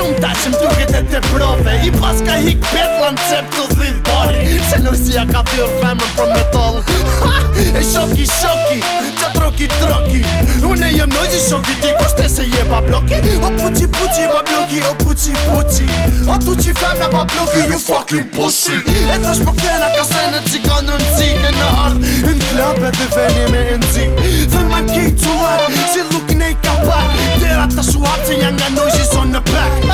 shumë ta që më duket e te prove I pas ka hik pet lan cep të dhid bari Se lusia ka dyrë femën për me tol Ha! E shoki shoki, që troki troki Une jem nojzi shoki ti kushte po se je pa bloki O puqi puqi ma bloki, o puqi puqi O tu që femna pa bloki, you fucking pussy E të shpo kena ka sene që ka në nëzike në ardh Në klëpe dhe veni me nëzik Dhe ma kej të uar, si luk nej ka pak Dera të shuar që janë nga nojzi son në pek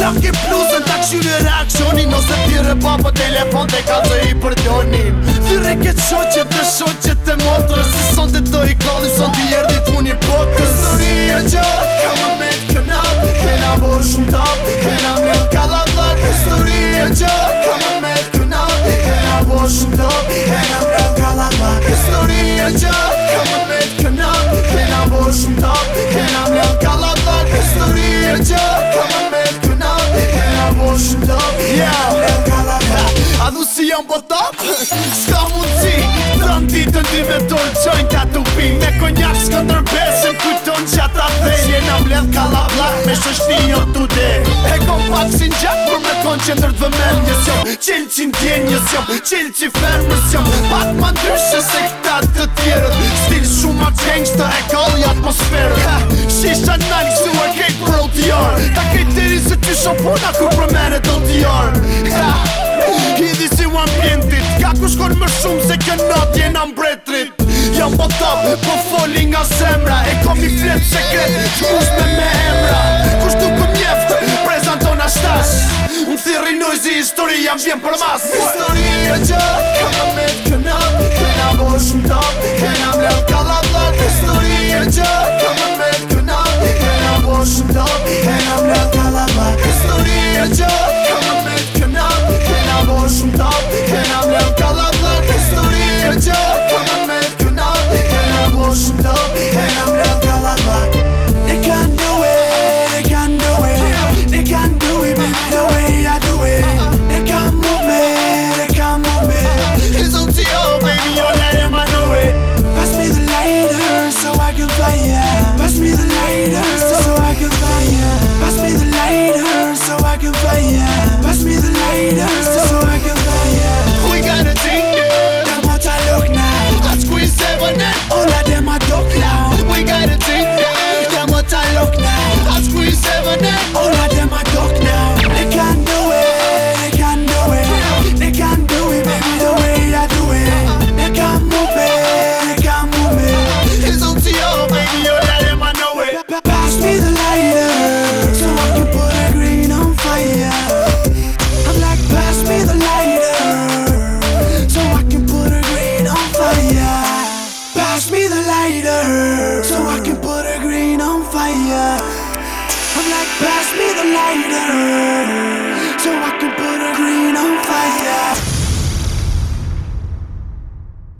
Lak i plusën të këshyri reakcionin Ose tjere pa për po telefon dhe ka të i përdonin Tyre ke të shoqe të shoqe të motërë Si sot e të i kallin, sot i erdi të unë i pokë Kësëri e gjatë, ka më me të kënat Kena borë shumë tapë, kena me të kalat lakë Kësëri e gjatë, ka më me të kënat Kena borë shumë tapë, kena me të kalat lakë Kësëri e gjatë të ndi dhe tonë qojnë ka të upin Me konjak s'ko nërbes Se kujton që ata dhe Si e nga mbledh ka la vlak Me shështi jo të dhe E kom pak si në gjak Për me konë që ndër dhe men Një sjom Qilë që ndjen një sjom Qilë që fer në sjom Pat më ndryshë se këta të tjerët Stil shumë a qengsh të e kalli atmosferët Ha, shisha në në kësua kejt për o Ta kejt të ri se të shumë puna Kër për mene të tjarë Ha, hidi endit Ka ku shkon më shumë se kjo not jena mbretrit Jam po top, po foli nga zemra E kom i flet sekret, që usme me emra Kusht nuk për mjeft, prezanton ashtas Më thirri nojzi, historia më vjen për mas Historia e gjatë can find Pass me the lighter, so I can find Pass me the lighter, so I can find Pass me Pass me the lighter so I can put a green on fire. I'm like, pass me the lighter.